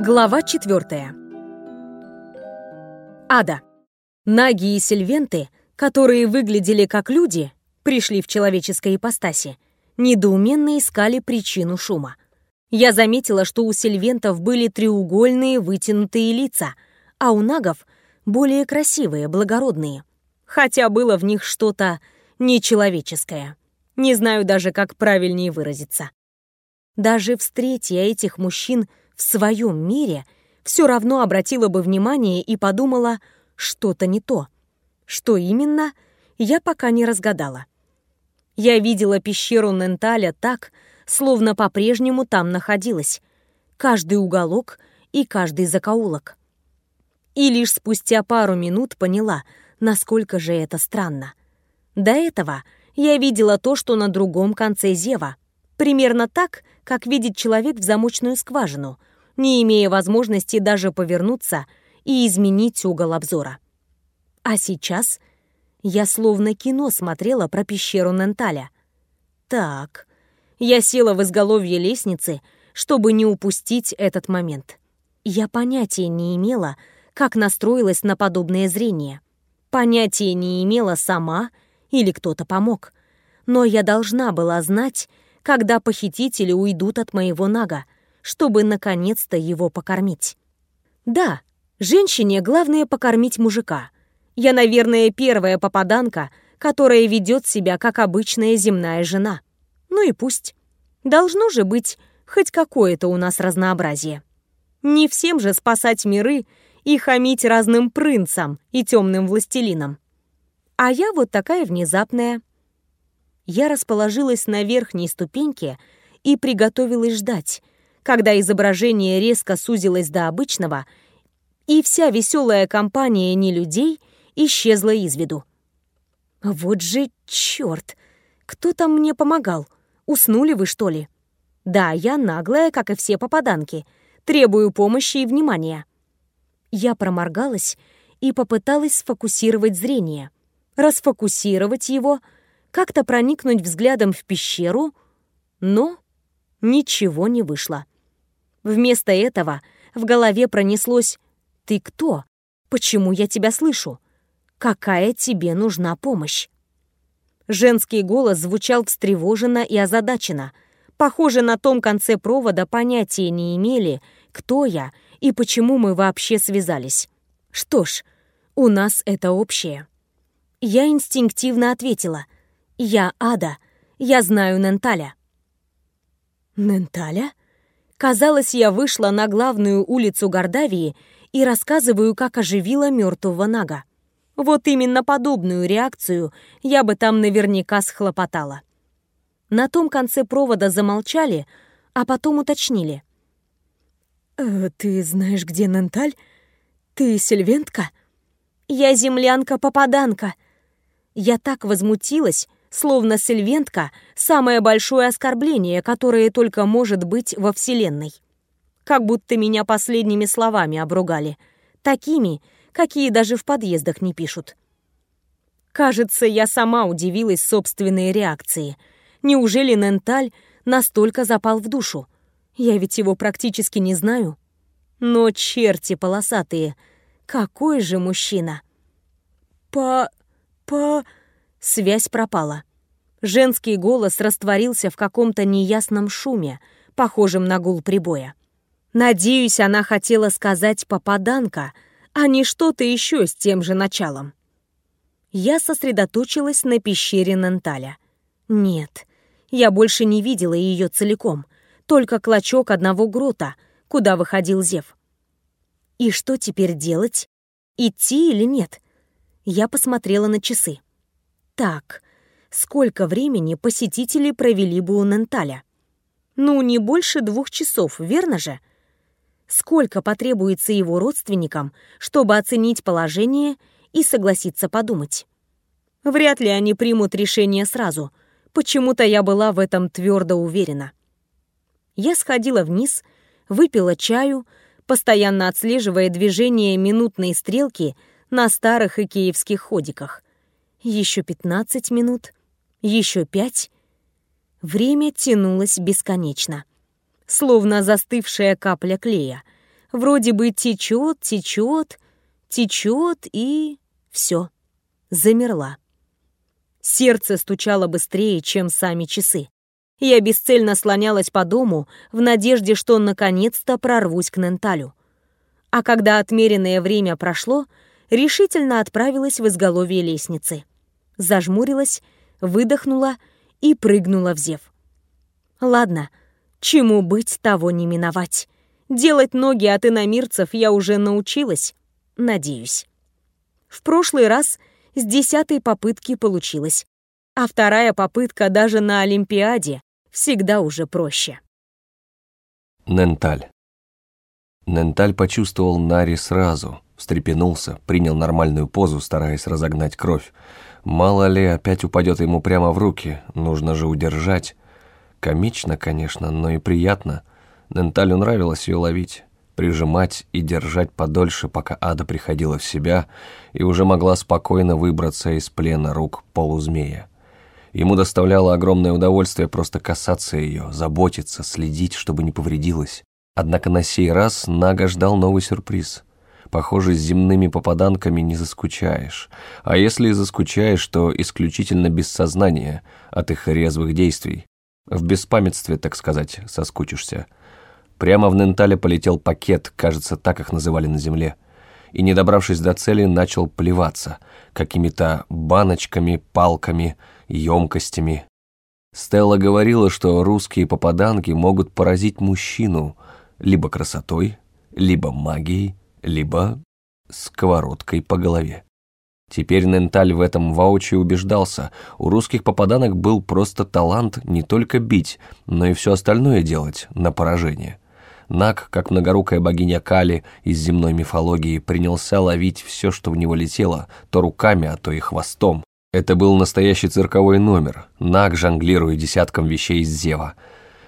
Глава четвертая. Ада. Наги и сельвенты, которые выглядели как люди, пришли в человеческой ипостаси, недоуменно искали причину шума. Я заметила, что у сельвентов были треугольные вытянутые лица, а у нагов более красивые, благородные. Хотя было в них что-то нечеловеческое. Не знаю даже, как правильнее выразиться. Даже встретя этих мужчин в своем мире, все равно обратила бы внимание и подумала, что-то не то. Что именно, я пока не разгадала. Я видела пещеру Ненталя так, словно по-прежнему там находилась. Каждый уголок и каждый закоулок. И лишь спустя пару минут поняла, насколько же это странно. До этого я видела то, что на другом конце зева. Примерно так, как видит человек в замочную скважину, не имея возможности даже повернуться и изменить угол обзора. А сейчас я словно кино смотрела про пещеру Ненталя. Так, я села в изголовье лестницы, чтобы не упустить этот момент. Я понятия не имела, как настроилась на подобное зрение. Понятия не имела сама или кто-то помог. Но я должна была знать, когда похитители уйдут от моего нага, чтобы наконец-то его покормить. Да, женщине главное покормить мужика. Я, наверное, первая попаданка, которая ведет себя как обычная земная жена. Ну и пусть. Должно же быть хоть какое-то у нас разнообразие. Не всем же спасать миры и хамить разным принцам и темным властелинам. А я вот такая внезапная. Я расположилась на верхней ступеньке и приготовилась ждать, когда изображение резко сузилось до обычного, и вся веселая компания не людей исчезла из виду. Вот же черт! Кто там мне помогал? Уснули вы, что ли? Да, я наглая, как и все попаданки. Требую помощи и внимания. Я проморгалась и попыталась сфокусировать зрение. Расфокусировать его, как-то проникнуть взглядом в пещеру, но ничего не вышло. Вместо этого в голове пронеслось «Ты кто? Почему я тебя слышу? Какая тебе нужна помощь?» Женский голос звучал встревоженно и озадаченно. Похоже, на том конце провода понятия не имели, кто я и почему мы вообще связались. Что ж, у нас это общее. Я инстинктивно ответила. «Я Ада. Я знаю Ненталя». «Ненталя?» Казалось, я вышла на главную улицу Гордавии и рассказываю, как оживила мертвого Нага. Вот именно подобную реакцию я бы там наверняка схлопотала. На том конце провода замолчали, а потом уточнили. «Э, «Ты знаешь, где Ненталь? Ты сельвентка?» «Я землянка-попаданка». Я так возмутилась, словно сельвентка — самое большое оскорбление, которое только может быть во Вселенной. Как будто меня последними словами обругали. Такими, какие даже в подъездах не пишут. Кажется, я сама удивилась собственной реакции. Неужели Ненталь настолько запал в душу? Я ведь его практически не знаю. Но черти полосатые, какой же мужчина! По... по... Связь пропала. Женский голос растворился в каком-то неясном шуме, похожем на гул прибоя. Надеюсь, она хотела сказать «попаданка», а не что-то еще с тем же началом. Я сосредоточилась на пещере Ненталя. Нет, я больше не видела ее целиком только клочок одного грота, куда выходил Зев. И что теперь делать? Идти или нет? Я посмотрела на часы. Так, сколько времени посетители провели бы у Ненталя? Ну, не больше двух часов, верно же? Сколько потребуется его родственникам, чтобы оценить положение и согласиться подумать? Вряд ли они примут решение сразу. Почему-то я была в этом твердо уверена. Я сходила вниз, выпила чаю, постоянно отслеживая движение минутной стрелки на старых икеевских ходиках. Еще 15 минут, еще пять. Время тянулось бесконечно. Словно застывшая капля клея. Вроде бы течет, течет, течет и... все. Замерла. Сердце стучало быстрее, чем сами часы. Я бесцельно слонялась по дому в надежде, что наконец-то прорвусь к Ненталю. А когда отмеренное время прошло, решительно отправилась в изголовье лестницы. Зажмурилась, выдохнула и прыгнула в зев. Ладно, чему быть, того не миновать. Делать ноги от иномирцев я уже научилась, надеюсь. В прошлый раз с десятой попытки получилось, а вторая попытка даже на Олимпиаде всегда уже проще. Ненталь. Ненталь почувствовал Нари сразу, встрепенулся, принял нормальную позу, стараясь разогнать кровь. Мало ли, опять упадет ему прямо в руки, нужно же удержать. Комично, конечно, но и приятно. Ненталю нравилось ее ловить, прижимать и держать подольше, пока Ада приходила в себя и уже могла спокойно выбраться из плена рук полузмея. Ему доставляло огромное удовольствие просто касаться ее, заботиться, следить, чтобы не повредилась. Однако на сей раз Нага ждал новый сюрприз. Похоже, с земными попаданками не заскучаешь. А если и заскучаешь, то исключительно без сознания от их резвых действий. В беспамятстве, так сказать, соскучишься. Прямо в Нентале полетел пакет, кажется, так их называли на земле. И, не добравшись до цели, начал плеваться какими-то баночками, палками, емкостями. Стелла говорила, что русские попаданки могут поразить мужчину либо красотой, либо магией, либо сковородкой по голове. Теперь Ненталь в этом воочию убеждался. У русских попаданок был просто талант не только бить, но и все остальное делать на поражение. Наг, как многорукая богиня Кали из земной мифологии, принялся ловить все, что в него летело, то руками, а то и хвостом, это был настоящий цирковой номер, Наг жонглируя десятком вещей из Зева.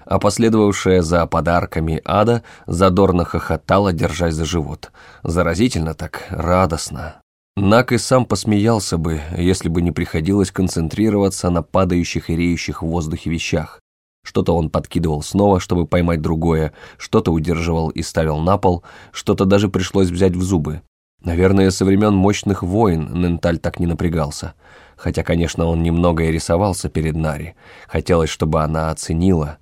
А последовавшая за подарками ада задорно хохотала, держась за живот. Заразительно так, радостно. Нак и сам посмеялся бы, если бы не приходилось концентрироваться на падающих и реющих в воздухе вещах. Что-то он подкидывал снова, чтобы поймать другое, что-то удерживал и ставил на пол, что-то даже пришлось взять в зубы. Наверное, со времен мощных войн Ненталь так не напрягался хотя, конечно, он немного и рисовался перед Нари. Хотелось, чтобы она оценила.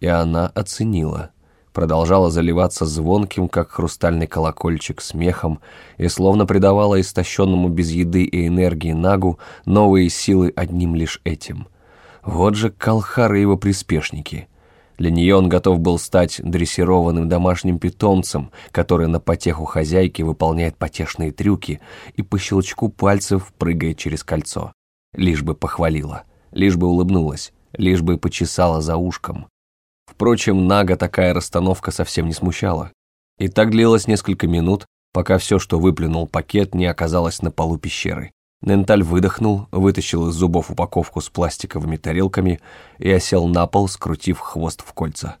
И она оценила. Продолжала заливаться звонким, как хрустальный колокольчик, смехом и словно придавала истощенному без еды и энергии Нагу новые силы одним лишь этим. Вот же Калхар и его приспешники — для нее он готов был стать дрессированным домашним питомцем, который на потеху хозяйки выполняет потешные трюки и по щелчку пальцев прыгает через кольцо лишь бы похвалила, лишь бы улыбнулась, лишь бы почесала за ушком. Впрочем, Нага такая расстановка совсем не смущала. И так длилось несколько минут, пока все, что выплюнул пакет, не оказалось на полу пещеры. Ненталь выдохнул, вытащил из зубов упаковку с пластиковыми тарелками и осел на пол, скрутив хвост в кольца.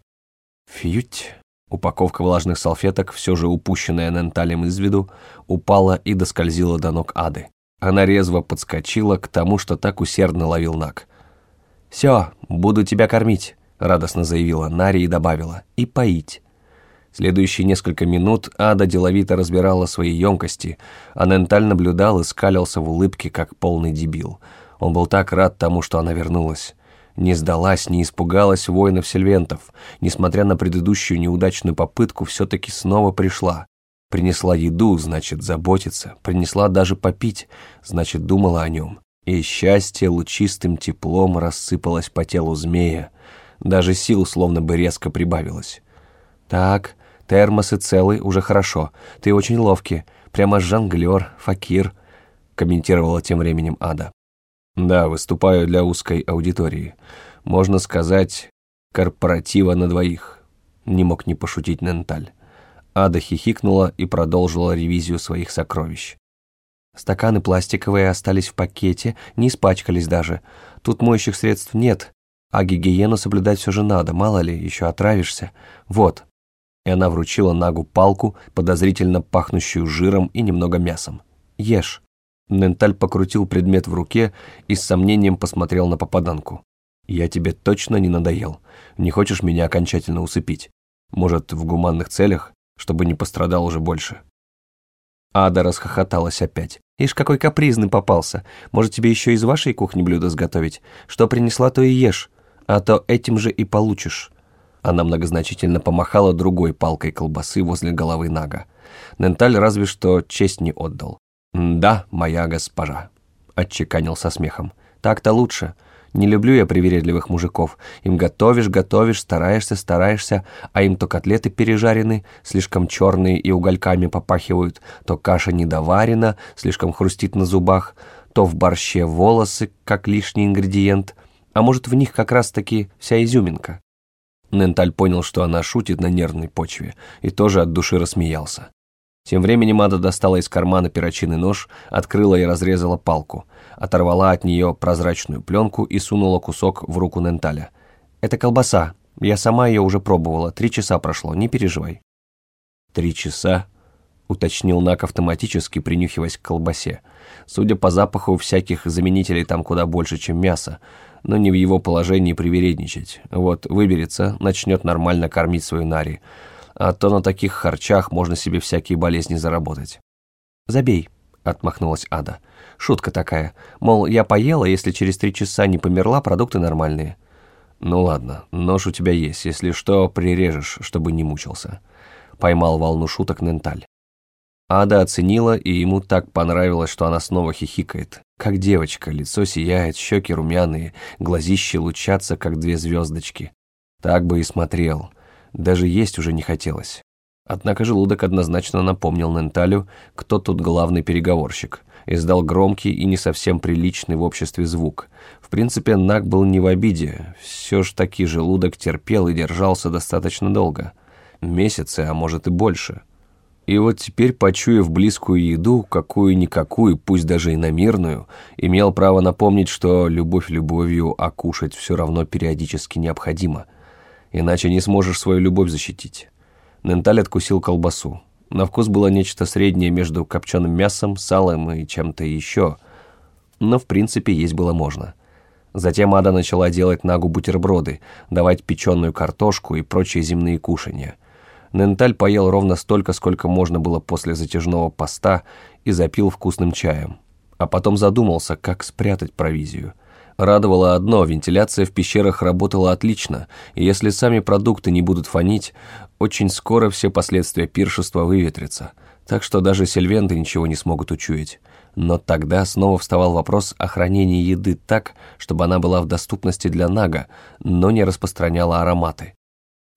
Фьють! Упаковка влажных салфеток, все же упущенная Ненталем из виду, упала и доскользила до ног Ады. Она резво подскочила к тому, что так усердно ловил Нак. «Все, буду тебя кормить», — радостно заявила Нари и добавила, — «и поить». Следующие несколько минут Ада деловито разбирала свои емкости, а Ненталь наблюдал и скалился в улыбке, как полный дебил. Он был так рад тому, что она вернулась. Не сдалась, не испугалась воинов-сельвентов. Несмотря на предыдущую неудачную попытку, все-таки снова пришла. Принесла еду, значит, заботится. Принесла даже попить, значит, думала о нем. И счастье лучистым теплом рассыпалось по телу змея. Даже сил словно бы резко прибавилось. «Так, термосы целый, уже хорошо. Ты очень ловкий. Прямо жонглер, факир», — комментировала тем временем Ада. «Да, выступаю для узкой аудитории. Можно сказать, корпоратива на двоих», — не мог не пошутить Ненталь. Ада хихикнула и продолжила ревизию своих сокровищ. Стаканы пластиковые остались в пакете, не испачкались даже. Тут моющих средств нет, а гигиену соблюдать все же надо, мало ли, еще отравишься. Вот. И она вручила Нагу палку, подозрительно пахнущую жиром и немного мясом. Ешь. Ненталь покрутил предмет в руке и с сомнением посмотрел на попаданку. «Я тебе точно не надоел. Не хочешь меня окончательно усыпить? Может, в гуманных целях? чтобы не пострадал уже больше. Ада расхохоталась опять. «Ишь, какой капризный попался. Может, тебе еще из вашей кухни блюдо сготовить? Что принесла, то и ешь, а то этим же и получишь». Она многозначительно помахала другой палкой колбасы возле головы Нага. Ненталь разве что честь не отдал. «Да, моя госпожа», — отчеканил со смехом. «Так-то лучше. Не люблю я привередливых мужиков. Им готовишь, готовишь, стараешься, стараешься, а им то котлеты пережарены, слишком черные и угольками попахивают, то каша недоварена, слишком хрустит на зубах, то в борще волосы, как лишний ингредиент, а может в них как раз-таки вся изюминка. Ненталь понял, что она шутит на нервной почве, и тоже от души рассмеялся. Тем временем Ада достала из кармана перочинный нож, открыла и разрезала палку, оторвала от нее прозрачную пленку и сунула кусок в руку Ненталя. «Это колбаса. Я сама ее уже пробовала. Три часа прошло, не переживай». «Три часа?» — уточнил Нак автоматически, принюхиваясь к колбасе. Судя по запаху, всяких заменителей там куда больше, чем мясо, но не в его положении привередничать. Вот выберется, начнет нормально кормить свою Нари. А то на таких харчах можно себе всякие болезни заработать. «Забей», — отмахнулась Ада. «Шутка такая. Мол, я поела, если через три часа не померла, продукты нормальные». «Ну ладно, нож у тебя есть. Если что, прирежешь, чтобы не мучился». Поймал волну шуток Ненталь. Ада оценила, и ему так понравилось, что она снова хихикает. Как девочка, лицо сияет, щеки румяные, глазища лучатся, как две звездочки. Так бы и смотрел. Даже есть уже не хотелось. Однако желудок однозначно напомнил Ненталю, кто тут главный переговорщик. Издал громкий и не совсем приличный в обществе звук. В принципе, Наг был не в обиде. Все ж таки желудок терпел и держался достаточно долго. Месяцы, а может и больше. И вот теперь, почуяв близкую еду, какую-никакую, пусть даже и намирную, имел право напомнить, что любовь любовью, а кушать все равно периодически необходимо. Иначе не сможешь свою любовь защитить. Ненталь откусил колбасу. На вкус было нечто среднее между копченым мясом, салом и чем-то еще. Но, в принципе, есть было можно. Затем Ада начала делать Нагу бутерброды, давать печеную картошку и прочие земные кушанья – Ненталь поел ровно столько, сколько можно было после затяжного поста и запил вкусным чаем. А потом задумался, как спрятать провизию. Радовало одно, вентиляция в пещерах работала отлично, и если сами продукты не будут фонить, очень скоро все последствия пиршества выветрятся, так что даже сельвенты ничего не смогут учуять. Но тогда снова вставал вопрос о хранении еды так, чтобы она была в доступности для Нага, но не распространяла ароматы.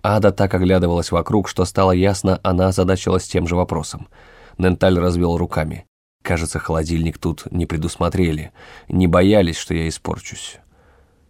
Ада так оглядывалась вокруг, что стало ясно, она озадачилась тем же вопросом. Ненталь развел руками. Кажется, холодильник тут не предусмотрели, не боялись, что я испорчусь.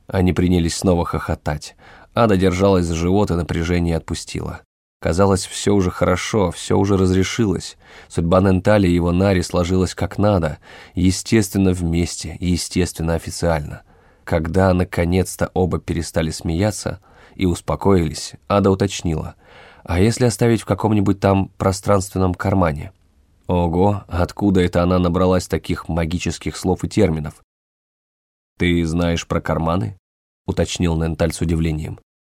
Они принялись снова хохотать. Ада держалась за живот и напряжение отпустила. Казалось, все уже хорошо, все уже разрешилось. Судьба Нентали и его Нари сложилась как надо, естественно вместе, естественно официально. Когда наконец-то оба перестали смеяться, и успокоились, Ада уточнила. «А если оставить в каком-нибудь там пространственном кармане?» Ого, откуда это она набралась таких магических слов и терминов? «Ты знаешь про карманы?» — уточнил Ненталь с удивлением.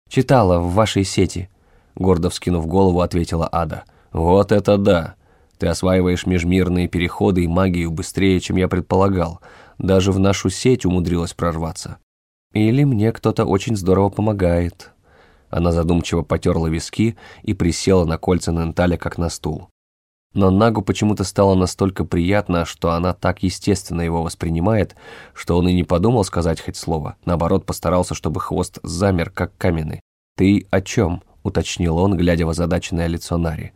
«Читала в вашей сети», — гордо вскинув голову, ответила Ада. «Вот это да! Ты осваиваешь межмирные переходы и магию быстрее, чем я предполагал. Даже в нашу сеть умудрилась прорваться». Или мне кто-то очень здорово помогает. Она задумчиво потерла виски и присела на кольца Ненталя, как на стул. Но Нагу почему-то стало настолько приятно, что она так естественно его воспринимает, что он и не подумал сказать хоть слово. Наоборот, постарался, чтобы хвост замер, как каменный. «Ты о чем?» — уточнил он, глядя в озадаченное лицо Нари.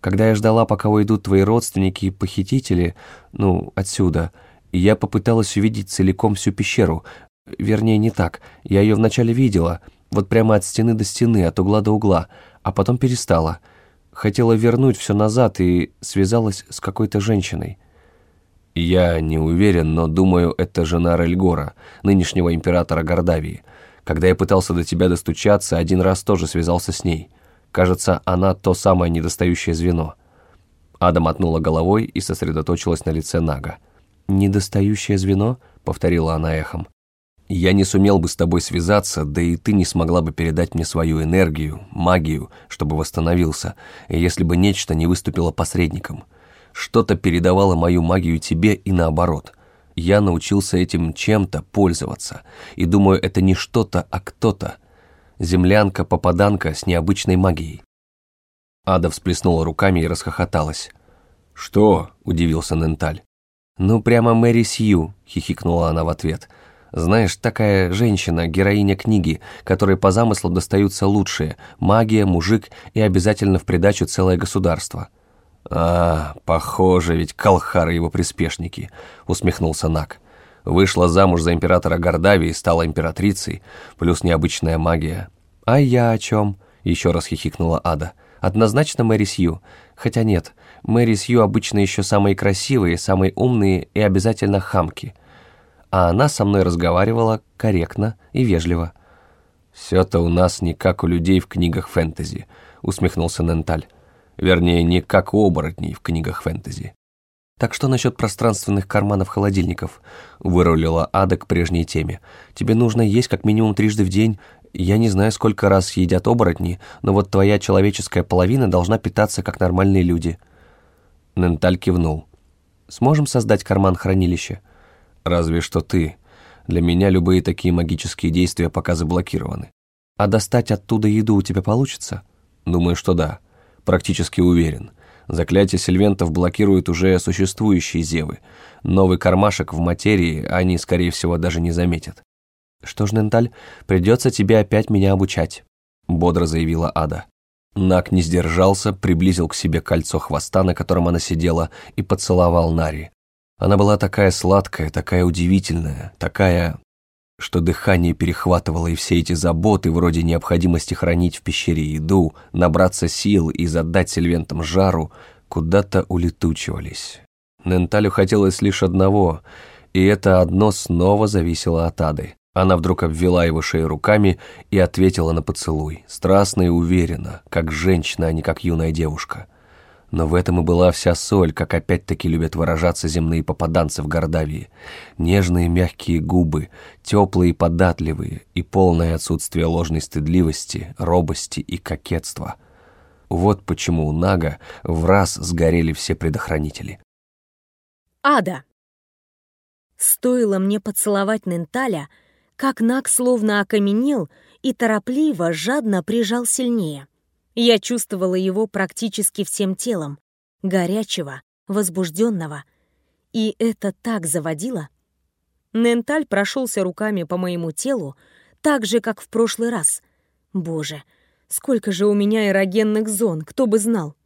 «Когда я ждала, пока уйдут твои родственники и похитители, ну, отсюда, я попыталась увидеть целиком всю пещеру, Вернее, не так. Я ее вначале видела, вот прямо от стены до стены, от угла до угла, а потом перестала. Хотела вернуть все назад и связалась с какой-то женщиной. Я не уверен, но думаю, это жена Рельгора, нынешнего императора Гордавии. Когда я пытался до тебя достучаться, один раз тоже связался с ней. Кажется, она то самое недостающее звено. Ада мотнула головой и сосредоточилась на лице Нага. «Недостающее звено?» — повторила она эхом. Я не сумел бы с тобой связаться, да и ты не смогла бы передать мне свою энергию, магию, чтобы восстановился, если бы нечто не выступило посредником. Что-то передавало мою магию тебе и наоборот. Я научился этим чем-то пользоваться, и думаю, это не что-то, а кто-то. Землянка-попаданка с необычной магией. Ада всплеснула руками и расхохоталась. «Что?» – удивился Ненталь. «Ну, прямо Мэри Сью», – хихикнула она в ответ. «Знаешь, такая женщина, героиня книги, которой по замыслу достаются лучшие – магия, мужик и обязательно в придачу целое государство». «А, похоже, ведь Калхар и его приспешники», – усмехнулся Нак. «Вышла замуж за императора Гордавии, стала императрицей, плюс необычная магия». «А я о чем?» – еще раз хихикнула Ада. «Однозначно Мэри Сью. Хотя нет, Мэри Сью обычно еще самые красивые, самые умные и обязательно хамки. А она со мной разговаривала корректно и вежливо. «Все-то у нас не как у людей в книгах фэнтези», — усмехнулся Ненталь. «Вернее, не как у оборотней в книгах фэнтези». «Так что насчет пространственных карманов-холодильников?» — вырулила Ада к прежней теме. «Тебе нужно есть как минимум трижды в день. Я не знаю, сколько раз едят оборотни, но вот твоя человеческая половина должна питаться как нормальные люди». Ненталь кивнул. «Сможем создать карман-хранилище?» «Разве что ты. Для меня любые такие магические действия пока заблокированы». «А достать оттуда еду у тебя получится?» «Думаю, что да. Практически уверен. Заклятие сильвентов блокирует уже существующие зевы. Новый кармашек в материи они, скорее всего, даже не заметят». «Что ж, Ненталь, придется тебе опять меня обучать», — бодро заявила Ада. Нак не сдержался, приблизил к себе кольцо хвоста, на котором она сидела, и поцеловал Нари. Она была такая сладкая, такая удивительная, такая, что дыхание перехватывало и все эти заботы, вроде необходимости хранить в пещере еду, набраться сил и задать сельвентам жару, куда-то улетучивались. Ненталю хотелось лишь одного, и это одно снова зависело от Ады. Она вдруг обвела его шею руками и ответила на поцелуй, страстно и уверенно, как женщина, а не как юная девушка. Но в этом и была вся соль, как опять-таки любят выражаться земные попаданцы в Гордавии. Нежные мягкие губы, теплые и податливые, и полное отсутствие ложной стыдливости, робости и кокетства. Вот почему у Нага в раз сгорели все предохранители. Ада. Стоило мне поцеловать Ненталя, как Нак словно окаменел и торопливо, жадно прижал сильнее. Я чувствовала его практически всем телом, горячего, возбужденного. И это так заводило. Ненталь прошелся руками по моему телу, так же, как в прошлый раз. Боже, сколько же у меня эрогенных зон, кто бы знал.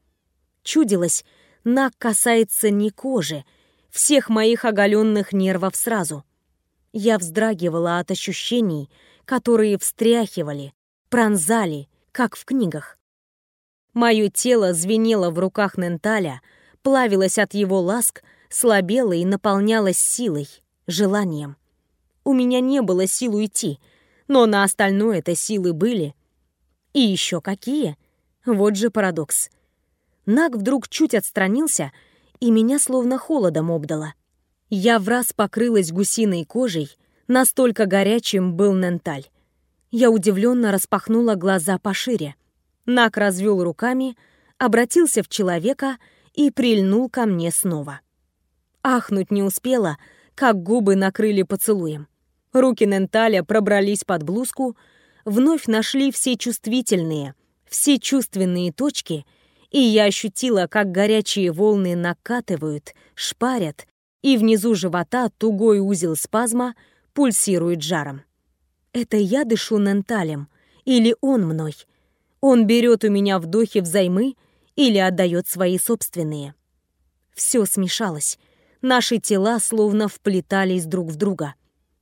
Чудилось, Нак касается не кожи, всех моих оголенных нервов сразу — я вздрагивала от ощущений, которые встряхивали, пронзали, как в книгах. Мое тело звенело в руках Ненталя, плавилось от его ласк, слабело и наполнялось силой, желанием. У меня не было сил уйти, но на остальное это силы были. И еще какие? Вот же парадокс. Наг вдруг чуть отстранился, и меня словно холодом обдало. Я в раз покрылась гусиной кожей, настолько горячим был Ненталь. Я удивленно распахнула глаза пошире. Нак развел руками, обратился в человека и прильнул ко мне снова. Ахнуть не успела, как губы накрыли поцелуем. Руки Ненталя пробрались под блузку, вновь нашли все чувствительные, все чувственные точки, и я ощутила, как горячие волны накатывают, шпарят и внизу живота тугой узел спазма пульсирует жаром. Это я дышу ненталем, или он мной? Он берет у меня вдохи взаймы или отдает свои собственные? Все смешалось. Наши тела словно вплетались друг в друга.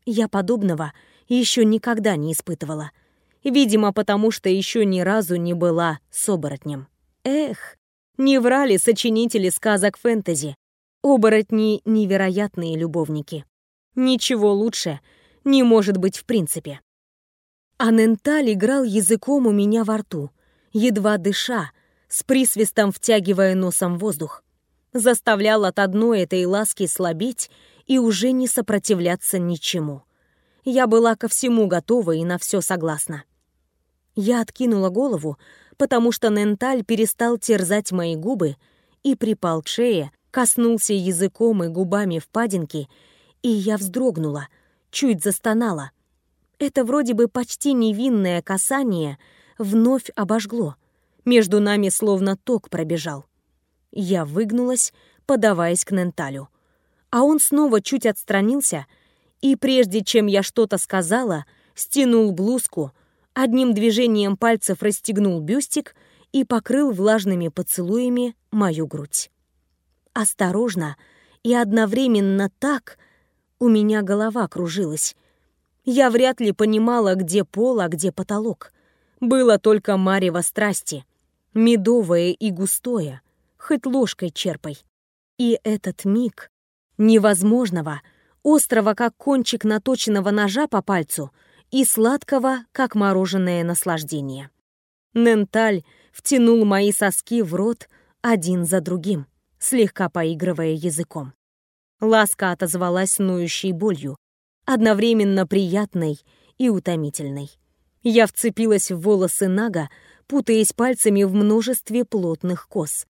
Я подобного еще никогда не испытывала. Видимо, потому что еще ни разу не была с оборотнем. Эх, не врали сочинители сказок фэнтези. Оборотни — невероятные любовники. Ничего лучше не может быть в принципе. А Ненталь играл языком у меня во рту, едва дыша, с присвистом втягивая носом воздух. Заставлял от одной этой ласки слабеть и уже не сопротивляться ничему. Я была ко всему готова и на все согласна. Я откинула голову, потому что Ненталь перестал терзать мои губы и припал к шее, коснулся языком и губами впадинки, и я вздрогнула, чуть застонала. Это вроде бы почти невинное касание вновь обожгло. Между нами словно ток пробежал. Я выгнулась, подаваясь к Ненталю. А он снова чуть отстранился, и прежде чем я что-то сказала, стянул блузку, одним движением пальцев расстегнул бюстик и покрыл влажными поцелуями мою грудь осторожно и одновременно так у меня голова кружилась. Я вряд ли понимала, где пол, а где потолок. Было только марево страсти, медовое и густое, хоть ложкой черпай. И этот миг невозможного, острого, как кончик наточенного ножа по пальцу, и сладкого, как мороженое наслаждение. Ненталь втянул мои соски в рот один за другим слегка поигрывая языком. Ласка отозвалась ноющей болью, одновременно приятной и утомительной. Я вцепилась в волосы Нага, путаясь пальцами в множестве плотных кос.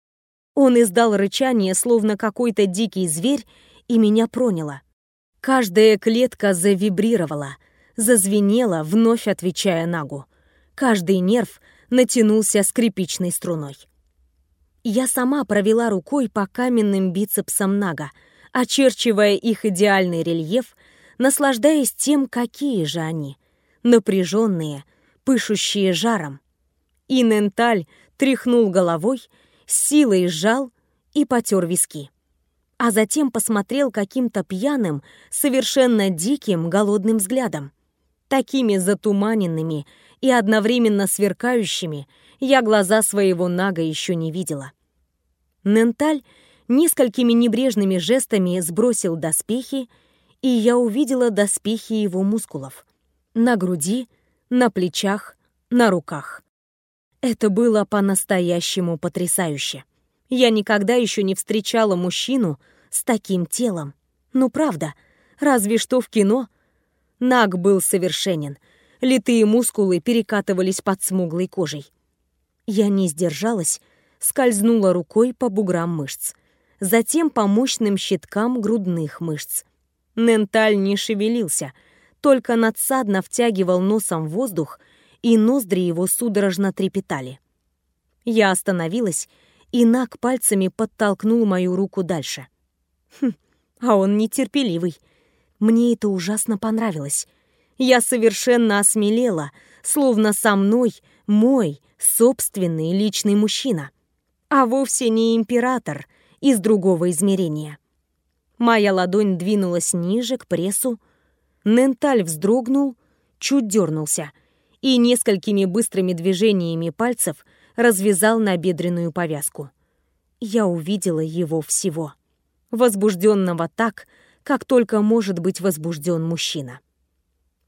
Он издал рычание, словно какой-то дикий зверь, и меня проняло. Каждая клетка завибрировала, зазвенела, вновь отвечая Нагу. Каждый нерв натянулся скрипичной струной. Я сама провела рукой по каменным бицепсам Нага, очерчивая их идеальный рельеф, наслаждаясь тем, какие же они. Напряженные, пышущие жаром. И Ненталь тряхнул головой, силой сжал и потер виски. А затем посмотрел каким-то пьяным, совершенно диким, голодным взглядом. Такими затуманенными и одновременно сверкающими я глаза своего Нага еще не видела. Ненталь несколькими небрежными жестами сбросил доспехи, и я увидела доспехи его мускулов. На груди, на плечах, на руках. Это было по-настоящему потрясающе. Я никогда еще не встречала мужчину с таким телом. Ну правда, разве что в кино. Наг был совершенен. Литые мускулы перекатывались под смуглой кожей. Я не сдержалась скользнула рукой по буграм мышц, затем по мощным щиткам грудных мышц. Ненталь не шевелился, только надсадно втягивал носом воздух, и ноздри его судорожно трепетали. Я остановилась, и Нак пальцами подтолкнул мою руку дальше. Хм, а он нетерпеливый. Мне это ужасно понравилось. Я совершенно осмелела, словно со мной мой собственный личный мужчина а вовсе не император из другого измерения. Моя ладонь двинулась ниже, к прессу. Ненталь вздрогнул, чуть дернулся и несколькими быстрыми движениями пальцев развязал набедренную повязку. Я увидела его всего. Возбужденного так, как только может быть возбужден мужчина.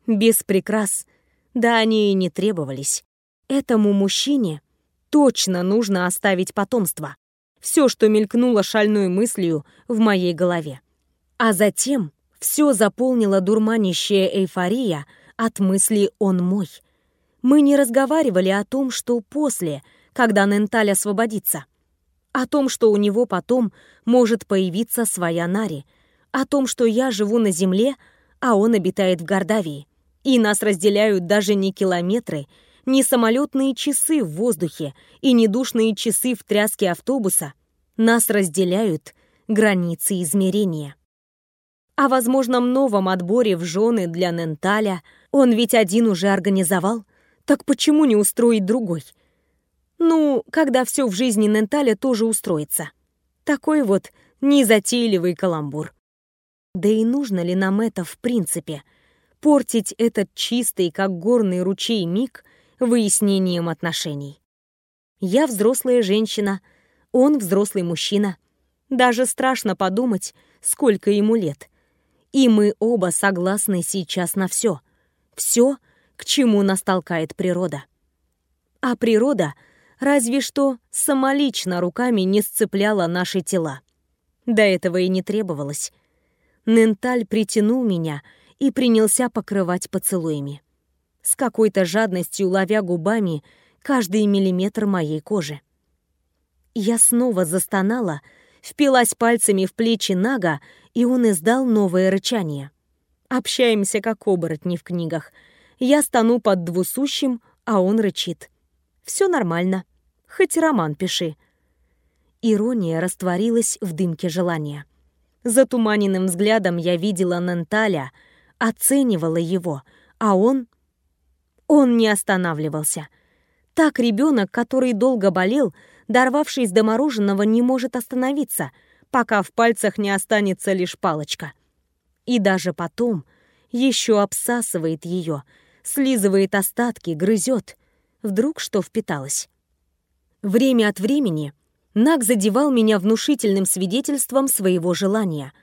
Без прикрас, да они и не требовались. Этому мужчине точно нужно оставить потомство. Все, что мелькнуло шальной мыслью в моей голове. А затем все заполнила дурманящая эйфория от мысли «он мой». Мы не разговаривали о том, что после, когда Ненталь освободится. О том, что у него потом может появиться своя Нари. О том, что я живу на земле, а он обитает в Гордавии. И нас разделяют даже не километры, ни самолетные часы в воздухе и ни душные часы в тряске автобуса нас разделяют границы измерения. О возможном новом отборе в жены для Ненталя он ведь один уже организовал, так почему не устроить другой? Ну, когда все в жизни Ненталя тоже устроится. Такой вот незатейливый каламбур. Да и нужно ли нам это в принципе? Портить этот чистый, как горный ручей миг выяснением отношений. Я взрослая женщина, он взрослый мужчина. Даже страшно подумать, сколько ему лет. И мы оба согласны сейчас на все. Все, к чему нас толкает природа. А природа разве что самолично руками не сцепляла наши тела. До этого и не требовалось. Ненталь притянул меня и принялся покрывать поцелуями. С какой-то жадностью ловя губами каждый миллиметр моей кожи. Я снова застонала, впилась пальцами в плечи Нага, и он издал новое рычание. Общаемся как оборотни в книгах. Я стану под двусущим, а он рычит. Все нормально. Хоть роман пиши. Ирония растворилась в дымке желания. Затуманенным взглядом я видела Ненталя, оценивала его, а он... Он не останавливался. Так ребенок, который долго болел, дорвавшись до мороженого, не может остановиться, пока в пальцах не останется лишь палочка. И даже потом еще обсасывает ее, слизывает остатки, грызет. Вдруг что впиталось. Время от времени Наг задевал меня внушительным свидетельством своего желания,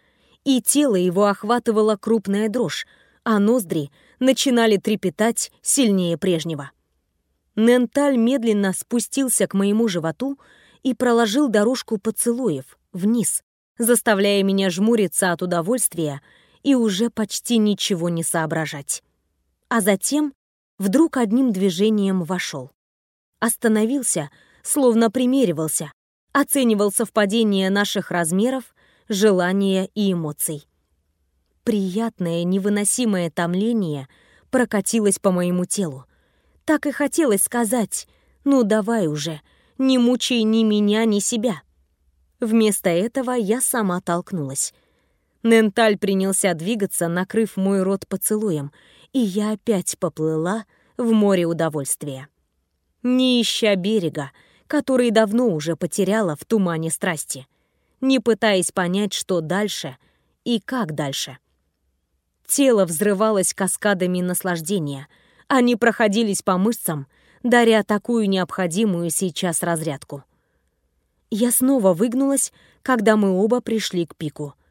и тело его охватывала крупная дрожь, а ноздри начинали трепетать сильнее прежнего. Ненталь медленно спустился к моему животу и проложил дорожку поцелуев вниз, заставляя меня жмуриться от удовольствия и уже почти ничего не соображать. А затем вдруг одним движением вошел. Остановился, словно примеривался, оценивал совпадение наших размеров, желания и эмоций. Приятное, невыносимое томление прокатилось по моему телу. Так и хотелось сказать «Ну давай уже, не мучай ни меня, ни себя». Вместо этого я сама толкнулась. Ненталь принялся двигаться, накрыв мой рот поцелуем, и я опять поплыла в море удовольствия. Не ища берега, который давно уже потеряла в тумане страсти, не пытаясь понять, что дальше и как дальше. Тело взрывалось каскадами наслаждения, они проходились по мышцам, даря такую необходимую сейчас разрядку. Я снова выгнулась, когда мы оба пришли к пику —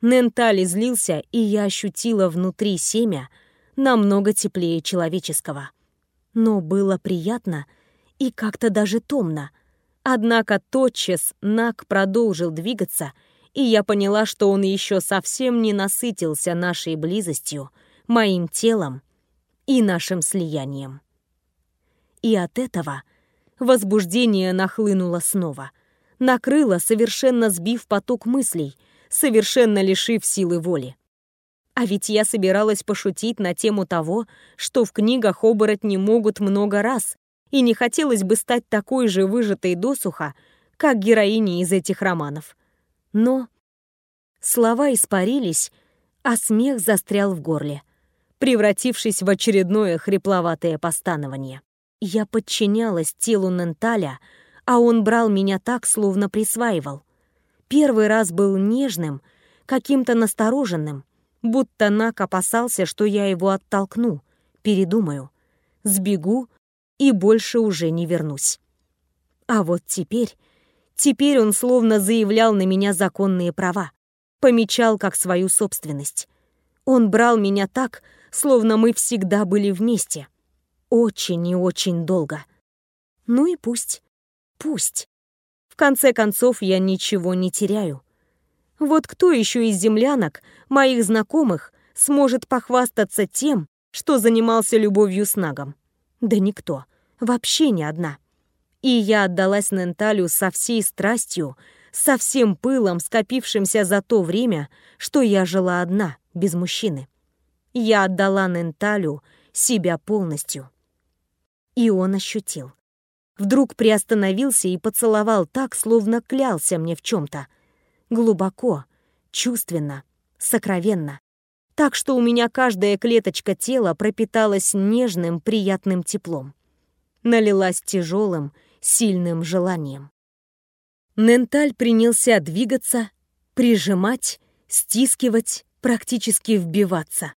Нентали злился, и я ощутила внутри семя намного теплее человеческого. Но было приятно и как-то даже томно. Однако тотчас Нак продолжил двигаться, и я поняла, что он еще совсем не насытился нашей близостью, моим телом и нашим слиянием. И от этого возбуждение нахлынуло снова, накрыло, совершенно сбив поток мыслей — совершенно лишив силы воли. А ведь я собиралась пошутить на тему того, что в книгах оборотни могут много раз, и не хотелось бы стать такой же выжатой досуха, как героини из этих романов. Но слова испарились, а смех застрял в горле, превратившись в очередное хрипловатое постанование. Я подчинялась телу Ненталя, а он брал меня так, словно присваивал. Первый раз был нежным, каким-то настороженным, будто Нак опасался, что я его оттолкну, передумаю, сбегу и больше уже не вернусь. А вот теперь, теперь он словно заявлял на меня законные права, помечал как свою собственность. Он брал меня так, словно мы всегда были вместе. Очень и очень долго. Ну и пусть, пусть конце концов, я ничего не теряю. Вот кто еще из землянок, моих знакомых, сможет похвастаться тем, что занимался любовью с Нагом? Да никто. Вообще ни одна. И я отдалась Ненталю со всей страстью, со всем пылом, скопившимся за то время, что я жила одна, без мужчины. Я отдала Ненталю себя полностью. И он ощутил вдруг приостановился и поцеловал так, словно клялся мне в чем-то. Глубоко, чувственно, сокровенно. Так что у меня каждая клеточка тела пропиталась нежным, приятным теплом. Налилась тяжелым, сильным желанием. Ненталь принялся двигаться, прижимать, стискивать, практически вбиваться.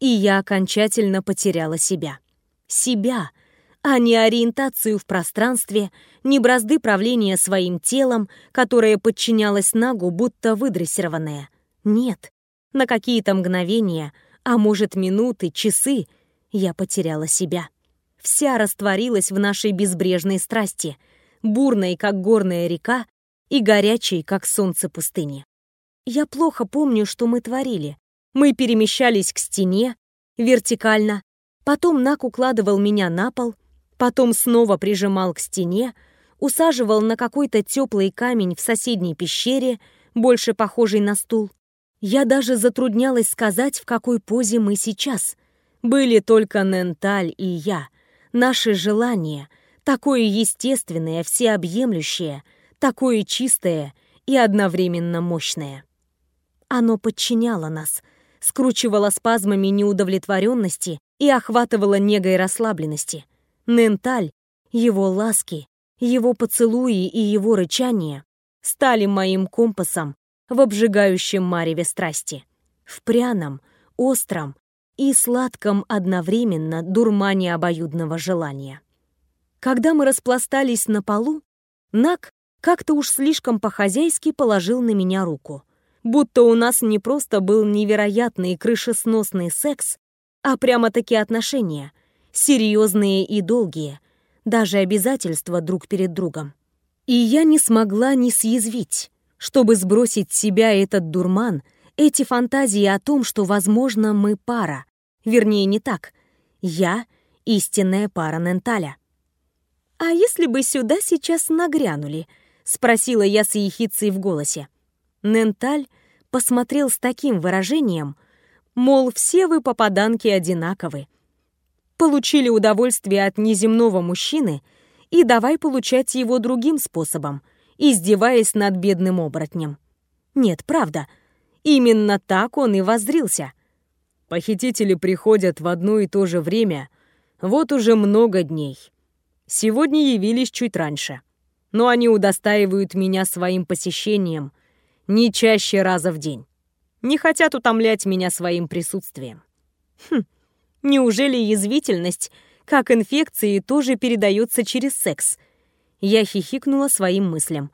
И я окончательно потеряла себя. Себя — а не ориентацию в пространстве, не бразды правления своим телом, которое подчинялось Нагу, будто выдрессированное. Нет, на какие-то мгновения, а может минуты, часы, я потеряла себя. Вся растворилась в нашей безбрежной страсти, бурной, как горная река, и горячей, как солнце пустыни. Я плохо помню, что мы творили. Мы перемещались к стене, вертикально, потом Нак укладывал меня на пол, потом снова прижимал к стене, усаживал на какой-то теплый камень в соседней пещере, больше похожий на стул. Я даже затруднялась сказать, в какой позе мы сейчас. Были только Ненталь и я. Наши желания, такое естественное, всеобъемлющее, такое чистое и одновременно мощное. Оно подчиняло нас, скручивало спазмами неудовлетворенности и охватывало негой расслабленности. Ненталь, его ласки, его поцелуи и его рычание стали моим компасом в обжигающем мареве страсти, в пряном, остром и сладком одновременно дурмане обоюдного желания. Когда мы распластались на полу, Нак как-то уж слишком по-хозяйски положил на меня руку. Будто у нас не просто был невероятный крышесносный секс, а прямо-таки отношения, серьезные и долгие, даже обязательства друг перед другом. И я не смогла не съязвить, чтобы сбросить с себя этот дурман, эти фантазии о том, что, возможно, мы пара. Вернее, не так. Я — истинная пара Ненталя. «А если бы сюда сейчас нагрянули?» — спросила я с ехицей в голосе. Ненталь посмотрел с таким выражением, мол, все вы попаданки одинаковы, получили удовольствие от неземного мужчины и давай получать его другим способом, издеваясь над бедным оборотнем. Нет, правда, именно так он и воззрился. Похитители приходят в одно и то же время, вот уже много дней. Сегодня явились чуть раньше, но они удостаивают меня своим посещением не чаще раза в день. Не хотят утомлять меня своим присутствием. Хм, Неужели язвительность, как инфекции, тоже передается через секс? Я хихикнула своим мыслям.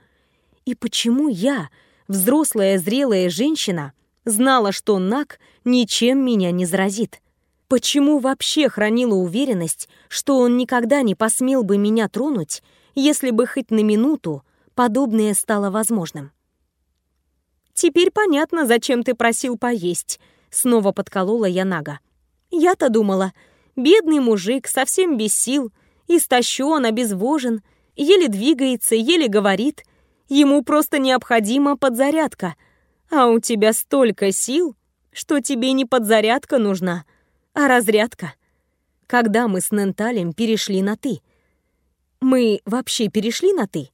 И почему я, взрослая зрелая женщина, знала, что Нак ничем меня не заразит? Почему вообще хранила уверенность, что он никогда не посмел бы меня тронуть, если бы хоть на минуту подобное стало возможным? «Теперь понятно, зачем ты просил поесть», — снова подколола я Нага. Я-то думала, бедный мужик, совсем без сил, истощен, обезвожен, еле двигается, еле говорит. Ему просто необходима подзарядка. А у тебя столько сил, что тебе не подзарядка нужна, а разрядка. Когда мы с Ненталем перешли на «ты». Мы вообще перешли на «ты»?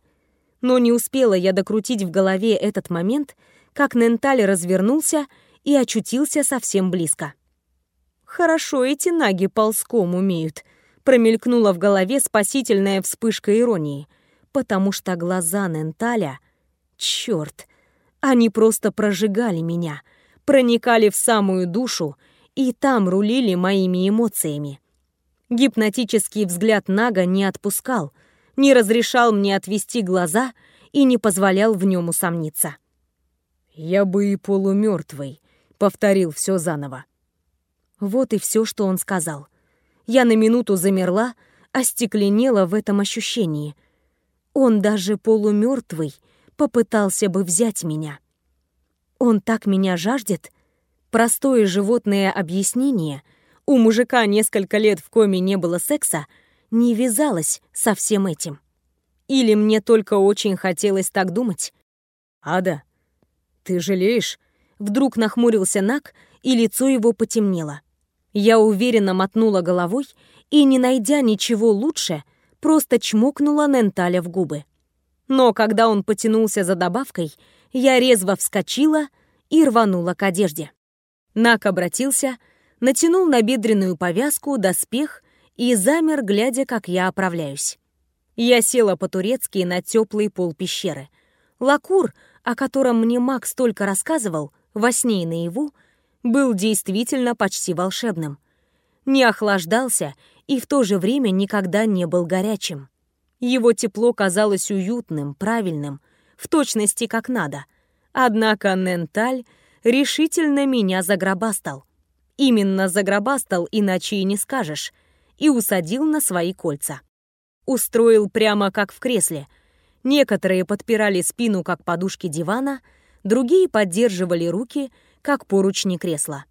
Но не успела я докрутить в голове этот момент, как Ненталь развернулся и очутился совсем близко. Хорошо эти наги ползком умеют. Промелькнула в голове спасительная вспышка иронии. Потому что глаза Ненталя... Черт! Они просто прожигали меня, проникали в самую душу и там рулили моими эмоциями. Гипнотический взгляд Нага не отпускал, не разрешал мне отвести глаза и не позволял в нем усомниться. «Я бы и полумертвый», — повторил все заново. Вот и все, что он сказал. Я на минуту замерла, остекленела в этом ощущении. Он даже полумертвый попытался бы взять меня. Он так меня жаждет? Простое животное объяснение «у мужика несколько лет в коме не было секса» не вязалось со всем этим. Или мне только очень хотелось так думать? «Ада, ты жалеешь?» Вдруг нахмурился Нак, и лицо его потемнело. Я уверенно мотнула головой и, не найдя ничего лучше, просто чмокнула Ненталя в губы. Но когда он потянулся за добавкой, я резво вскочила и рванула к одежде. Нак обратился, натянул на бедренную повязку доспех и замер, глядя, как я оправляюсь. Я села по-турецки на теплый пол пещеры. Лакур, о котором мне Мак столько рассказывал, во сне и наяву, был действительно почти волшебным. Не охлаждался и в то же время никогда не был горячим. Его тепло казалось уютным, правильным, в точности как надо. Однако Ненталь решительно меня загробастал. Именно загробастал, иначе и не скажешь, и усадил на свои кольца. Устроил прямо как в кресле. Некоторые подпирали спину, как подушки дивана, другие поддерживали руки — как поручни кресла.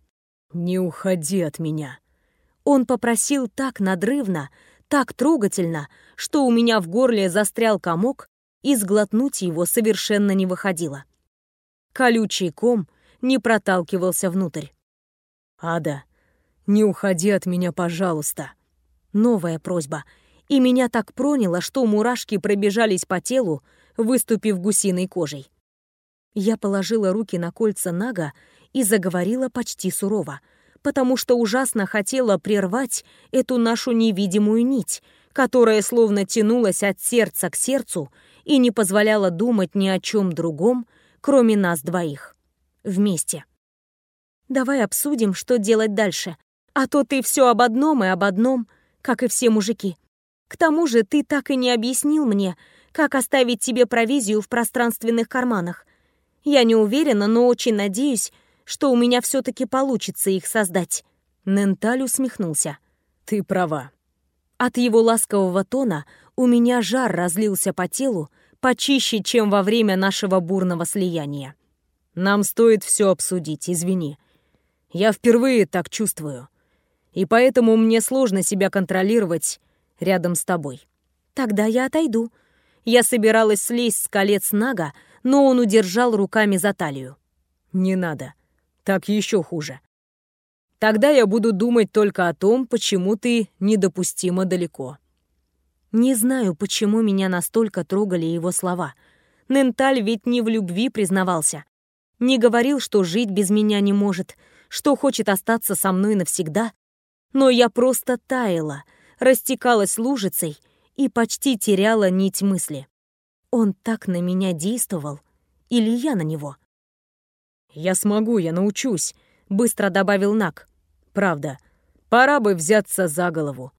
«Не уходи от меня». Он попросил так надрывно, так трогательно, что у меня в горле застрял комок, и сглотнуть его совершенно не выходило. Колючий ком не проталкивался внутрь. «Ада, не уходи от меня, пожалуйста». Новая просьба, и меня так проняло, что мурашки пробежались по телу, выступив гусиной кожей. Я положила руки на кольца Нага и заговорила почти сурово, потому что ужасно хотела прервать эту нашу невидимую нить, которая словно тянулась от сердца к сердцу и не позволяла думать ни о чем другом, кроме нас двоих. Вместе. Давай обсудим, что делать дальше. А то ты все об одном и об одном, как и все мужики. К тому же ты так и не объяснил мне, как оставить тебе провизию в пространственных карманах. Я не уверена, но очень надеюсь, что у меня все-таки получится их создать». Ненталь усмехнулся. «Ты права». От его ласкового тона у меня жар разлился по телу, почище, чем во время нашего бурного слияния. «Нам стоит все обсудить, извини. Я впервые так чувствую. И поэтому мне сложно себя контролировать рядом с тобой». «Тогда я отойду». Я собиралась слезть с колец Нага, но он удержал руками за талию. «Не надо. Так еще хуже. Тогда я буду думать только о том, почему ты недопустимо далеко». Не знаю, почему меня настолько трогали его слова. Ненталь ведь не в любви признавался. Не говорил, что жить без меня не может, что хочет остаться со мной навсегда. Но я просто таяла, растекалась лужицей и почти теряла нить мысли. Он так на меня действовал, или я на него? «Я смогу, я научусь», — быстро добавил Нак. «Правда, пора бы взяться за голову».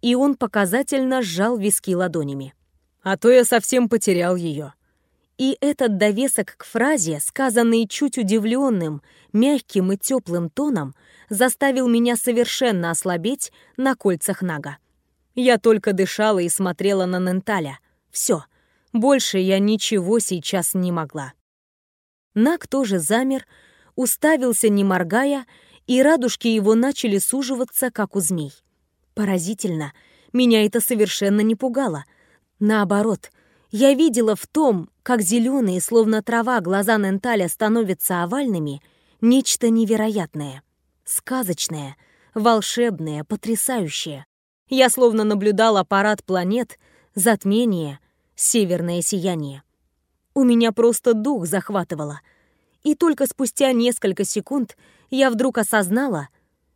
И он показательно сжал виски ладонями. «А то я совсем потерял ее». И этот довесок к фразе, сказанный чуть удивленным, мягким и теплым тоном, заставил меня совершенно ослабеть на кольцах Нага. Я только дышала и смотрела на Ненталя. Все, больше я ничего сейчас не могла. Нак тоже замер, уставился, не моргая, и радужки его начали суживаться, как у змей. Поразительно, меня это совершенно не пугало. Наоборот, я видела в том, как зеленые, словно трава, глаза Ненталя становятся овальными, нечто невероятное, сказочное, волшебное, потрясающее. Я словно наблюдала парад планет, затмение, северное сияние. У меня просто дух захватывало. И только спустя несколько секунд я вдруг осознала,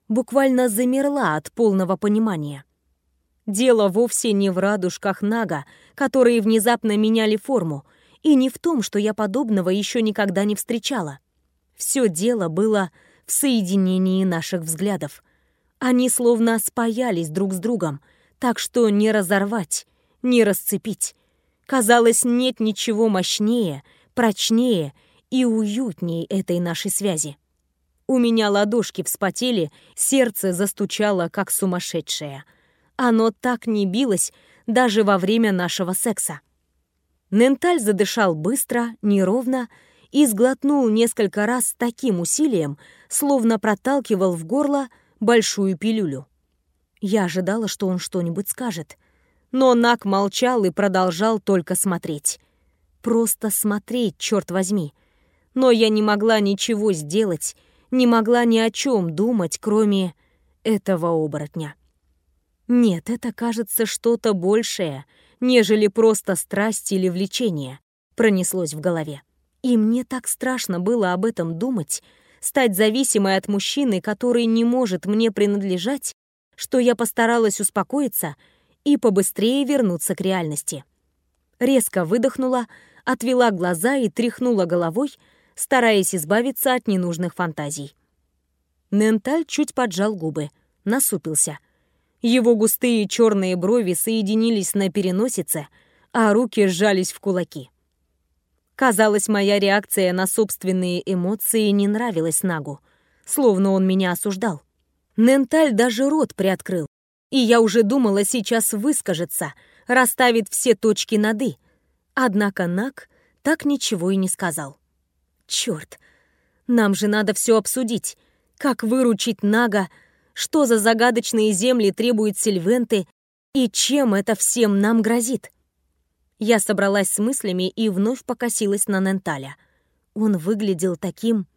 буквально замерла от полного понимания. Дело вовсе не в радужках Нага, которые внезапно меняли форму, и не в том, что я подобного еще никогда не встречала. Все дело было в соединении наших взглядов. Они словно спаялись друг с другом, так что не разорвать, не расцепить. Казалось, нет ничего мощнее, прочнее и уютнее этой нашей связи. У меня ладошки вспотели, сердце застучало, как сумасшедшее. Оно так не билось даже во время нашего секса. Ненталь задышал быстро, неровно и сглотнул несколько раз с таким усилием, словно проталкивал в горло большую пилюлю. Я ожидала, что он что-нибудь скажет — но Нак молчал и продолжал только смотреть. Просто смотреть, черт возьми. Но я не могла ничего сделать, не могла ни о чем думать, кроме этого оборотня. Нет, это кажется что-то большее, нежели просто страсть или влечение, пронеслось в голове. И мне так страшно было об этом думать, стать зависимой от мужчины, который не может мне принадлежать, что я постаралась успокоиться — и побыстрее вернуться к реальности. Резко выдохнула, отвела глаза и тряхнула головой, стараясь избавиться от ненужных фантазий. Ненталь чуть поджал губы, насупился. Его густые черные брови соединились на переносице, а руки сжались в кулаки. Казалось, моя реакция на собственные эмоции не нравилась Нагу, словно он меня осуждал. Ненталь даже рот приоткрыл, и я уже думала, сейчас выскажется, расставит все точки над «и». Однако Нак так ничего и не сказал. Черт, нам же надо все обсудить. Как выручить Нага? Что за загадочные земли требуют Сильвенты? И чем это всем нам грозит? Я собралась с мыслями и вновь покосилась на Ненталя. Он выглядел таким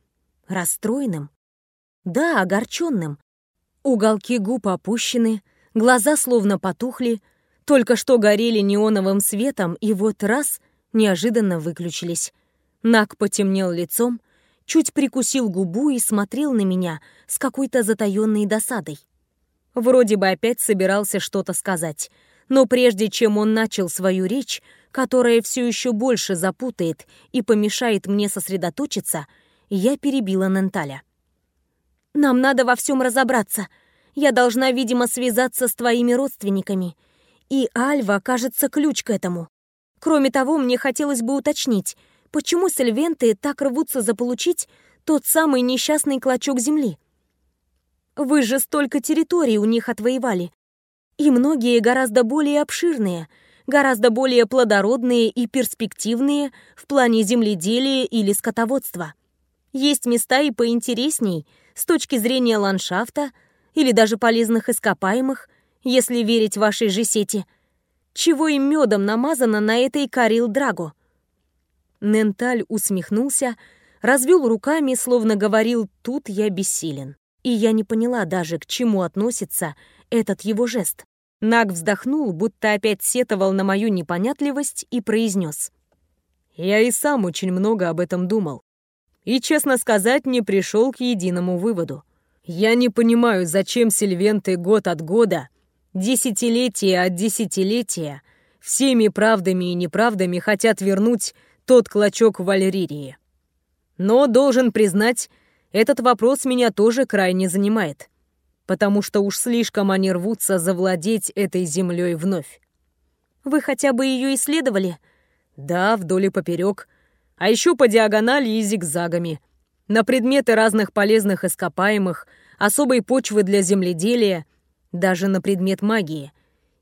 расстроенным. Да, огорченным. Уголки губ опущены, глаза словно потухли, только что горели неоновым светом, и вот раз неожиданно выключились. Нак потемнел лицом, чуть прикусил губу и смотрел на меня с какой-то затаённой досадой. Вроде бы опять собирался что-то сказать, но прежде чем он начал свою речь, которая все еще больше запутает и помешает мне сосредоточиться, я перебила Ненталя. «Нам надо во всем разобраться. Я должна, видимо, связаться с твоими родственниками. И Альва, кажется, ключ к этому. Кроме того, мне хотелось бы уточнить, почему сельвенты так рвутся заполучить тот самый несчастный клочок земли? Вы же столько территорий у них отвоевали. И многие гораздо более обширные, гораздо более плодородные и перспективные в плане земледелия или скотоводства. Есть места и поинтересней с точки зрения ландшафта или даже полезных ископаемых, если верить вашей же сети. Чего им медом намазано на этой Карил Драго? Ненталь усмехнулся, развел руками, словно говорил «тут я бессилен». И я не поняла даже, к чему относится этот его жест. Наг вздохнул, будто опять сетовал на мою непонятливость и произнес. «Я и сам очень много об этом думал и, честно сказать, не пришел к единому выводу. Я не понимаю, зачем Сильвенты год от года, десятилетие от десятилетия, всеми правдами и неправдами хотят вернуть тот клочок Валеририи. Но, должен признать, этот вопрос меня тоже крайне занимает, потому что уж слишком они рвутся завладеть этой землей вновь. Вы хотя бы ее исследовали? Да, вдоль и поперек а еще по диагонали и зигзагами, на предметы разных полезных ископаемых, особой почвы для земледелия, даже на предмет магии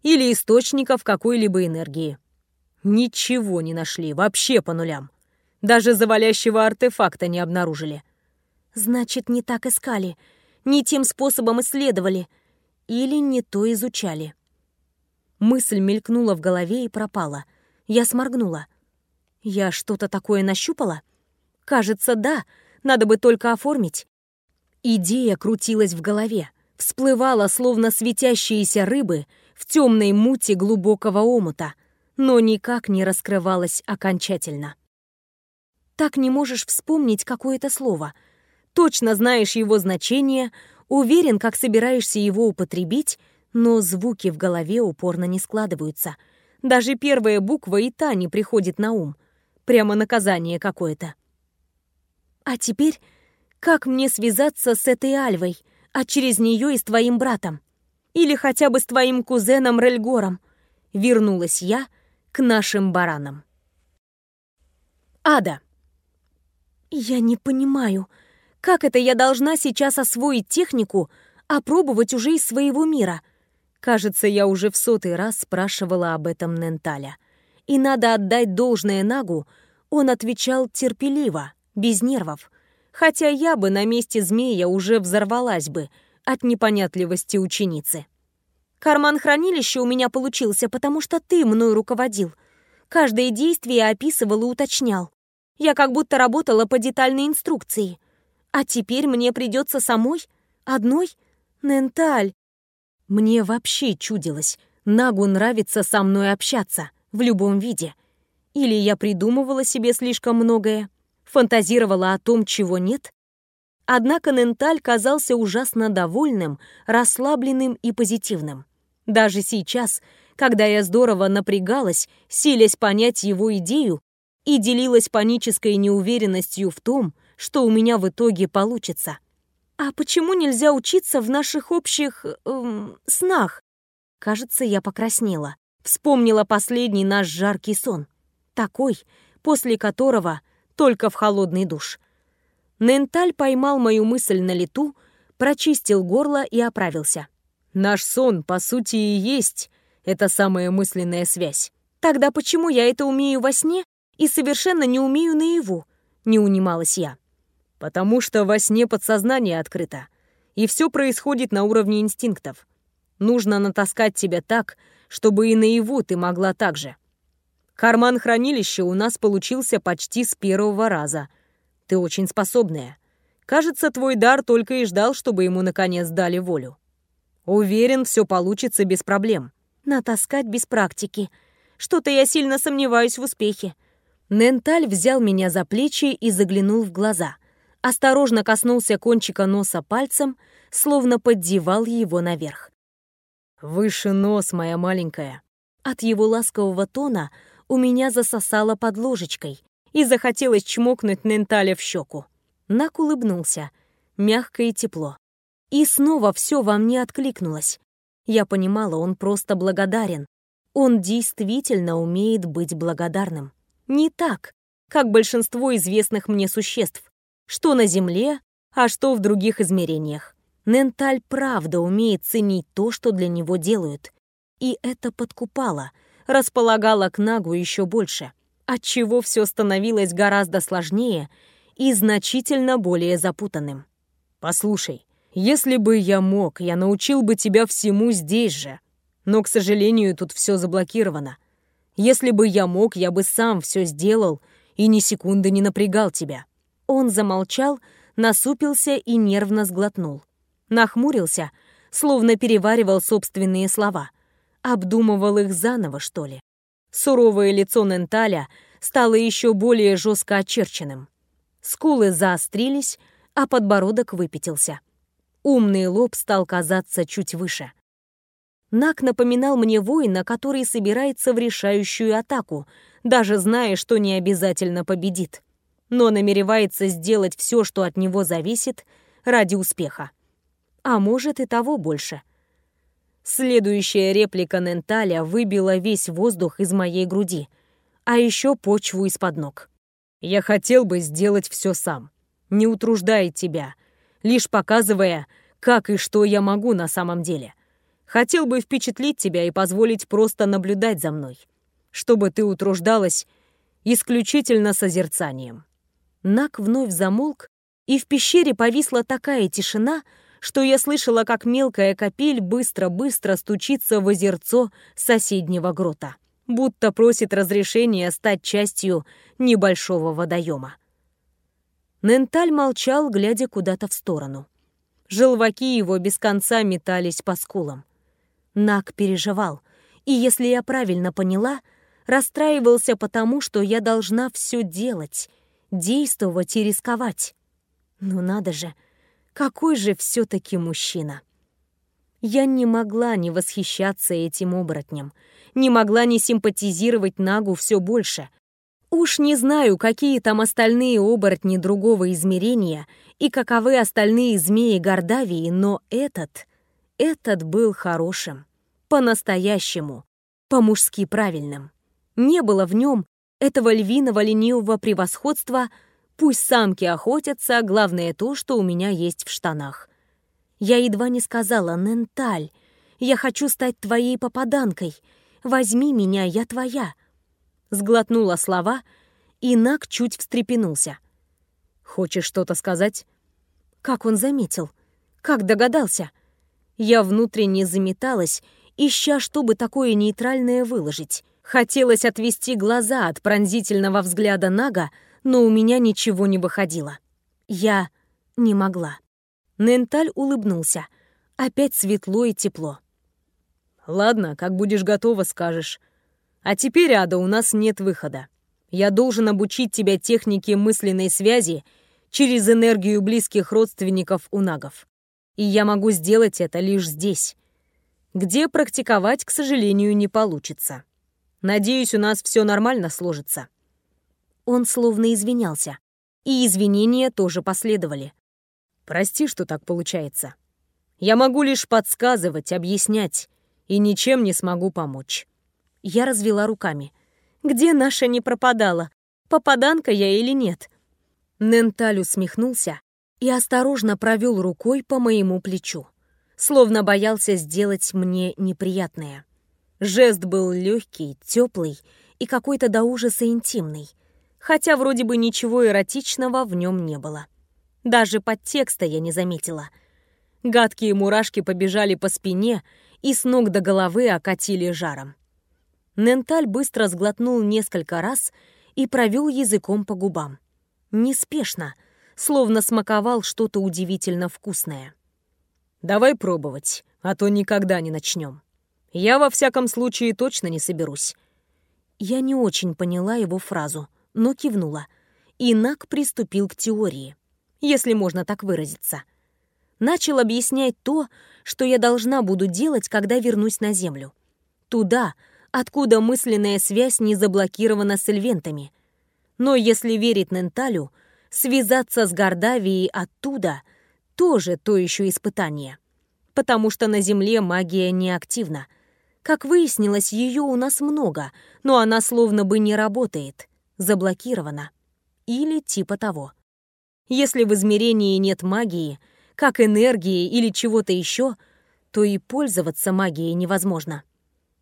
или источников какой-либо энергии. Ничего не нашли, вообще по нулям. Даже завалящего артефакта не обнаружили. Значит, не так искали, не тем способом исследовали или не то изучали. Мысль мелькнула в голове и пропала. Я сморгнула — я что-то такое нащупала? Кажется, да, надо бы только оформить. Идея крутилась в голове, всплывала, словно светящиеся рыбы в темной мути глубокого омута, но никак не раскрывалась окончательно. Так не можешь вспомнить какое-то слово. Точно знаешь его значение, уверен, как собираешься его употребить, но звуки в голове упорно не складываются. Даже первая буква и та не приходит на ум — Прямо наказание какое-то. А теперь, как мне связаться с этой Альвой, а через нее и с твоим братом? Или хотя бы с твоим кузеном Рельгором? Вернулась я к нашим баранам. Ада. Я не понимаю, как это я должна сейчас освоить технику, опробовать уже из своего мира? Кажется, я уже в сотый раз спрашивала об этом Ненталя. И надо отдать должное Нагу, он отвечал терпеливо, без нервов, хотя я бы на месте змея уже взорвалась бы от непонятливости ученицы. Карман хранилища у меня получился, потому что ты мной руководил. Каждое действие описывал и уточнял. Я как будто работала по детальной инструкции. А теперь мне придется самой? Одной? Ненталь. Мне вообще чудилось. Нагу нравится со мной общаться в любом виде. Или я придумывала себе слишком многое, фантазировала о том, чего нет? Однако Ненталь казался ужасно довольным, расслабленным и позитивным. Даже сейчас, когда я здорово напрягалась, силясь понять его идею и делилась панической неуверенностью в том, что у меня в итоге получится. А почему нельзя учиться в наших общих... Эм, снах? Кажется, я покраснела. Вспомнила последний наш жаркий сон. Такой, после которого только в холодный душ. Ненталь поймал мою мысль на лету, прочистил горло и оправился. Наш сон, по сути, и есть эта самая мысленная связь. Тогда почему я это умею во сне и совершенно не умею наяву? Не унималась я. Потому что во сне подсознание открыто, и все происходит на уровне инстинктов. Нужно натаскать тебя так, чтобы и наяву ты могла так же. Карман хранилища у нас получился почти с первого раза. Ты очень способная. Кажется, твой дар только и ждал, чтобы ему наконец дали волю. Уверен, все получится без проблем. Натаскать без практики. Что-то я сильно сомневаюсь в успехе. Ненталь взял меня за плечи и заглянул в глаза. Осторожно коснулся кончика носа пальцем, словно поддевал его наверх. «Выше нос, моя маленькая». От его ласкового тона у меня засосало под ложечкой и захотелось чмокнуть Ненталя в щеку. Нак улыбнулся, мягко и тепло. И снова все во мне откликнулось. Я понимала, он просто благодарен. Он действительно умеет быть благодарным. Не так, как большинство известных мне существ, что на Земле, а что в других измерениях. Ненталь правда умеет ценить то, что для него делают. И это подкупало, располагало к Нагу еще больше, отчего все становилось гораздо сложнее и значительно более запутанным. «Послушай, если бы я мог, я научил бы тебя всему здесь же. Но, к сожалению, тут все заблокировано. Если бы я мог, я бы сам все сделал и ни секунды не напрягал тебя». Он замолчал, насупился и нервно сглотнул. Нахмурился, словно переваривал собственные слова. Обдумывал их заново, что ли. Суровое лицо Ненталя стало еще более жестко очерченным. Скулы заострились, а подбородок выпятился. Умный лоб стал казаться чуть выше. Нак напоминал мне воина, который собирается в решающую атаку, даже зная, что не обязательно победит, но намеревается сделать все, что от него зависит, ради успеха. А может и того больше. Следующая реплика Ненталя выбила весь воздух из моей груди, а еще почву из-под ног. Я хотел бы сделать все сам, не утруждая тебя, лишь показывая, как и что я могу на самом деле. Хотел бы впечатлить тебя и позволить просто наблюдать за мной, чтобы ты утруждалась исключительно созерцанием. Нак вновь замолк, и в пещере повисла такая тишина, что я слышала, как мелкая капель быстро-быстро стучится в озерцо соседнего грота будто просит разрешения стать частью небольшого водоема. Ненталь молчал, глядя куда-то в сторону. Желваки его без конца метались по скулам. Нак переживал, и, если я правильно поняла, расстраивался потому, что я должна все делать, действовать и рисковать. Ну надо же, какой же все-таки мужчина! Я не могла не восхищаться этим оборотнем — не могла не симпатизировать Нагу все больше. Уж не знаю, какие там остальные оборотни другого измерения и каковы остальные змеи Гордавии, но этот, этот был хорошим, по-настоящему, по-мужски правильным. Не было в нем этого львиного ленивого превосходства «пусть самки охотятся, главное то, что у меня есть в штанах». Я едва не сказала «Ненталь», я хочу стать твоей попаданкой, Возьми меня, я твоя!» Сглотнула слова, и Нак чуть встрепенулся. «Хочешь что-то сказать?» Как он заметил? Как догадался? Я внутренне заметалась, ища, чтобы такое нейтральное выложить. Хотелось отвести глаза от пронзительного взгляда Нага, но у меня ничего не выходило. Я не могла. Ненталь улыбнулся. Опять светло и тепло. Ладно, как будешь готова, скажешь. А теперь, Ада, у нас нет выхода. Я должен обучить тебя технике мысленной связи через энергию близких родственников у нагов. И я могу сделать это лишь здесь, где практиковать, к сожалению, не получится. Надеюсь, у нас все нормально сложится. Он словно извинялся. И извинения тоже последовали. Прости, что так получается. Я могу лишь подсказывать, объяснять, и ничем не смогу помочь». Я развела руками. «Где наша не пропадала? Попаданка я или нет?» Ненталь усмехнулся и осторожно провел рукой по моему плечу, словно боялся сделать мне неприятное. Жест был легкий, теплый и какой-то до ужаса интимный, хотя вроде бы ничего эротичного в нем не было. Даже подтекста я не заметила. Гадкие мурашки побежали по спине и с ног до головы окатили жаром. Ненталь быстро сглотнул несколько раз и провел языком по губам. Неспешно, словно смаковал что-то удивительно вкусное. «Давай пробовать, а то никогда не начнем. Я во всяком случае точно не соберусь». Я не очень поняла его фразу, но кивнула. Инак приступил к теории, если можно так выразиться. Начал объяснять то, что я должна буду делать, когда вернусь на Землю. Туда, откуда мысленная связь не заблокирована с эльвентами. Но если верить Ненталю, связаться с Гордавией оттуда тоже то еще испытание. Потому что на Земле магия неактивна. Как выяснилось, ее у нас много, но она словно бы не работает, заблокирована. Или типа того. Если в измерении нет магии, как энергии или чего-то еще, то и пользоваться магией невозможно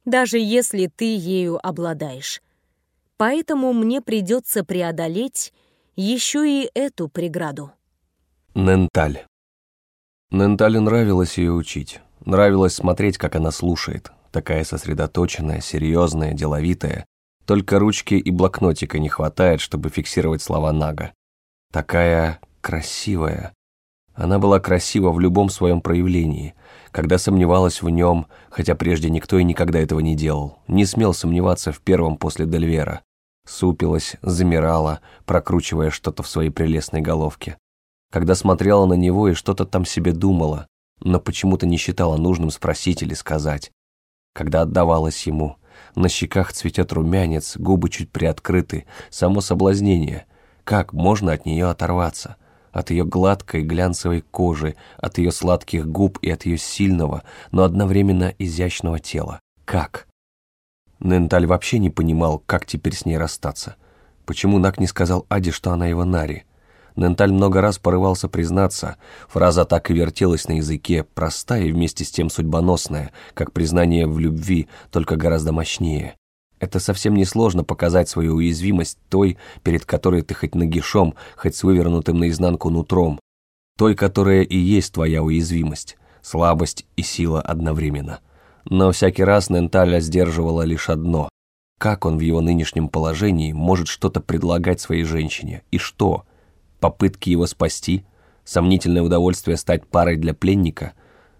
даже если ты ею обладаешь. Поэтому мне придется преодолеть еще и эту преграду. Ненталь. Нентале нравилось ее учить. Нравилось смотреть, как она слушает. Такая сосредоточенная, серьезная, деловитая. Только ручки и блокнотика не хватает, чтобы фиксировать слова Нага. Такая красивая. Она была красива в любом своем проявлении — когда сомневалась в нем, хотя прежде никто и никогда этого не делал, не смел сомневаться в первом после Дельвера. Супилась, замирала, прокручивая что-то в своей прелестной головке. Когда смотрела на него и что-то там себе думала, но почему-то не считала нужным спросить или сказать. Когда отдавалась ему, на щеках цветет румянец, губы чуть приоткрыты, само соблазнение. Как можно от нее оторваться? От ее гладкой глянцевой кожи, от ее сладких губ и от ее сильного, но одновременно изящного тела. Как? Ненталь вообще не понимал, как теперь с ней расстаться. Почему Нак не сказал Аде, что она его Нари? Ненталь много раз порывался признаться, фраза так и вертелась на языке, простая и вместе с тем судьбоносная, как признание в любви, только гораздо мощнее. Это совсем несложно показать свою уязвимость той, перед которой ты хоть нагишом, хоть с вывернутым наизнанку нутром. Той, которая и есть твоя уязвимость, слабость и сила одновременно. Но всякий раз Ненталя сдерживала лишь одно. Как он в его нынешнем положении может что-то предлагать своей женщине? И что? Попытки его спасти? Сомнительное удовольствие стать парой для пленника?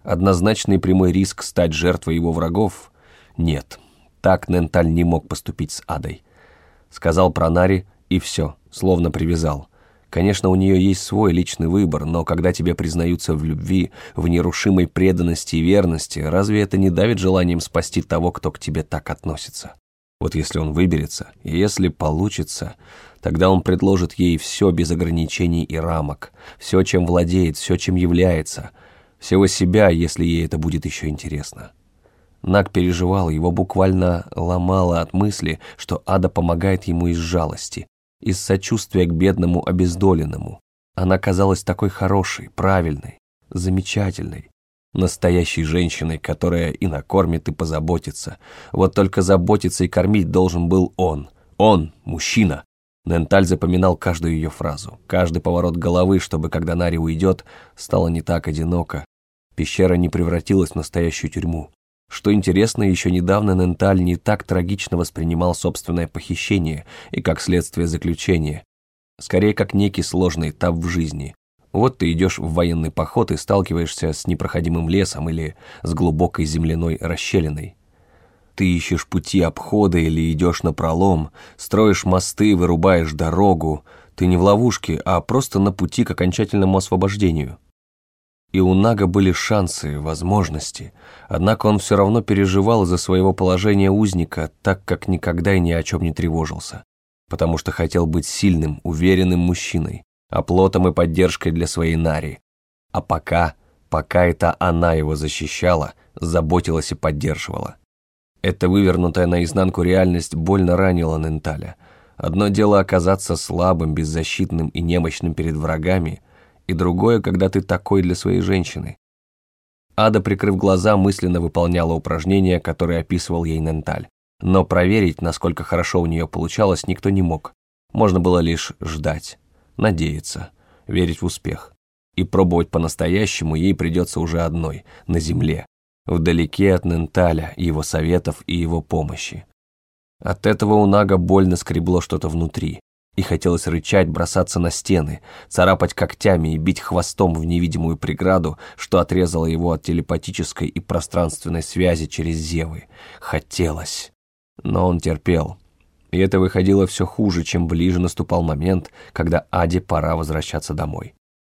Однозначный прямой риск стать жертвой его врагов? Нет. Так Ненталь не мог поступить с Адой. Сказал про Нари и все, словно привязал. Конечно, у нее есть свой личный выбор, но когда тебе признаются в любви, в нерушимой преданности и верности, разве это не давит желанием спасти того, кто к тебе так относится? Вот если он выберется, и если получится, тогда он предложит ей все без ограничений и рамок, все, чем владеет, все, чем является, всего себя, если ей это будет еще интересно. Наг переживал, его буквально ломало от мысли, что Ада помогает ему из жалости, из сочувствия к бедному обездоленному. Она казалась такой хорошей, правильной, замечательной, настоящей женщиной, которая и накормит, и позаботится. Вот только заботиться и кормить должен был он. Он, мужчина. Ненталь запоминал каждую ее фразу, каждый поворот головы, чтобы, когда Нари уйдет, стало не так одиноко. Пещера не превратилась в настоящую тюрьму. Что интересно, еще недавно Ненталь не так трагично воспринимал собственное похищение и, как следствие, заключение. Скорее, как некий сложный этап в жизни. Вот ты идешь в военный поход и сталкиваешься с непроходимым лесом или с глубокой земляной расщелиной. Ты ищешь пути обхода или идешь на пролом, строишь мосты, вырубаешь дорогу. Ты не в ловушке, а просто на пути к окончательному освобождению. И у Нага были шансы, возможности. Однако он все равно переживал из-за своего положения узника, так как никогда и ни о чем не тревожился. Потому что хотел быть сильным, уверенным мужчиной, оплотом и поддержкой для своей Нари. А пока, пока это она его защищала, заботилась и поддерживала. Эта вывернутая наизнанку реальность больно ранила Ненталя. Одно дело оказаться слабым, беззащитным и немощным перед врагами – и другое, когда ты такой для своей женщины. Ада, прикрыв глаза, мысленно выполняла упражнения, которые описывал ей Ненталь. Но проверить, насколько хорошо у нее получалось, никто не мог. Можно было лишь ждать, надеяться. верить в успех. И пробовать по-настоящему ей придется уже одной, на земле, вдалеке от Ненталя, его советов и его помощи. От этого у Нага больно скребло что-то внутри, и хотелось рычать, бросаться на стены, царапать когтями и бить хвостом в невидимую преграду, что отрезало его от телепатической и пространственной связи через зевы. Хотелось. Но он терпел. И это выходило все хуже, чем ближе наступал момент, когда Аде пора возвращаться домой.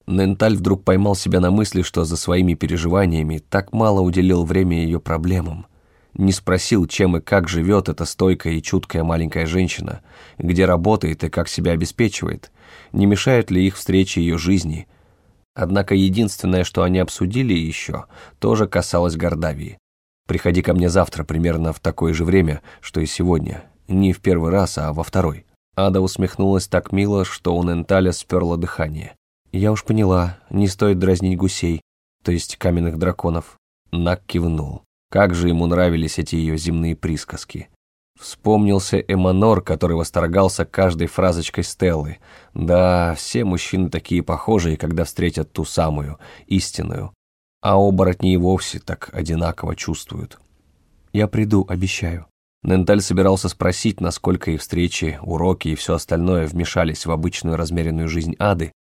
Ненталь вдруг поймал себя на мысли, что за своими переживаниями так мало уделил время ее проблемам. Не спросил, чем и как живет эта стойкая и чуткая маленькая женщина, где работает и как себя обеспечивает, не мешают ли их встречи ее жизни. Однако единственное, что они обсудили еще, тоже касалось Гордавии. «Приходи ко мне завтра примерно в такое же время, что и сегодня. Не в первый раз, а во второй». Ада усмехнулась так мило, что у Ненталя сперло дыхание. «Я уж поняла, не стоит дразнить гусей, то есть каменных драконов». Нак кивнул. Как же ему нравились эти ее земные присказки. Вспомнился Эманор, который восторгался каждой фразочкой Стеллы. Да, все мужчины такие похожие, когда встретят ту самую, истинную. А оборотни и вовсе так одинаково чувствуют. «Я приду, обещаю». Ненталь собирался спросить, насколько и встречи, уроки и все остальное вмешались в обычную размеренную жизнь ады,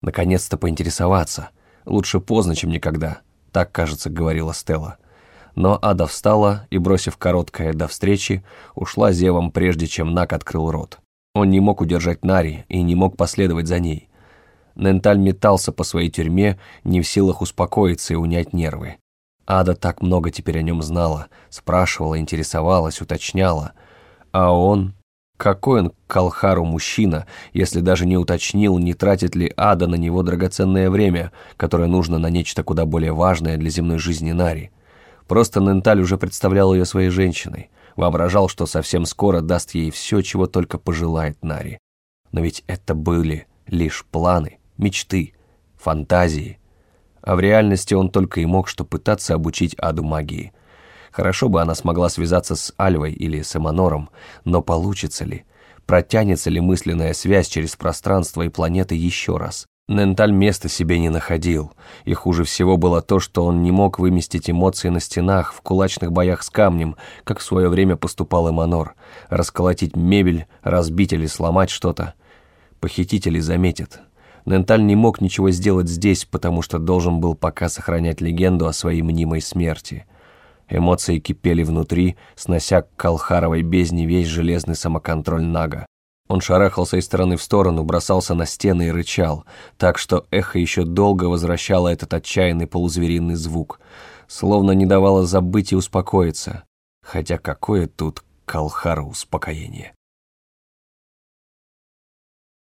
Наконец-то поинтересоваться. Лучше поздно, чем никогда. Так, кажется, говорила Стелла. Но Ада встала и, бросив короткое «до встречи», ушла зевом, прежде чем Нак открыл рот. Он не мог удержать Нари и не мог последовать за ней. Ненталь метался по своей тюрьме, не в силах успокоиться и унять нервы. Ада так много теперь о нем знала, спрашивала, интересовалась, уточняла. А он какой он Калхару мужчина, если даже не уточнил, не тратит ли Ада на него драгоценное время, которое нужно на нечто куда более важное для земной жизни Нари. Просто Ненталь уже представлял ее своей женщиной, воображал, что совсем скоро даст ей все, чего только пожелает Нари. Но ведь это были лишь планы, мечты, фантазии. А в реальности он только и мог что пытаться обучить Аду магии – Хорошо бы она смогла связаться с Альвой или с Эманором, но получится ли? Протянется ли мысленная связь через пространство и планеты еще раз? Ненталь места себе не находил, и хуже всего было то, что он не мог выместить эмоции на стенах, в кулачных боях с камнем, как в свое время поступал Эманор, расколотить мебель, разбить или сломать что-то. Похитители заметят. Ненталь не мог ничего сделать здесь, потому что должен был пока сохранять легенду о своей мнимой смерти – Эмоции кипели внутри, снося к Калхаровой бездне весь железный самоконтроль Нага. Он шарахался из стороны в сторону, бросался на стены и рычал, так что эхо еще долго возвращало этот отчаянный полузвериный звук, словно не давало забыть и успокоиться. Хотя какое тут Калхару успокоение.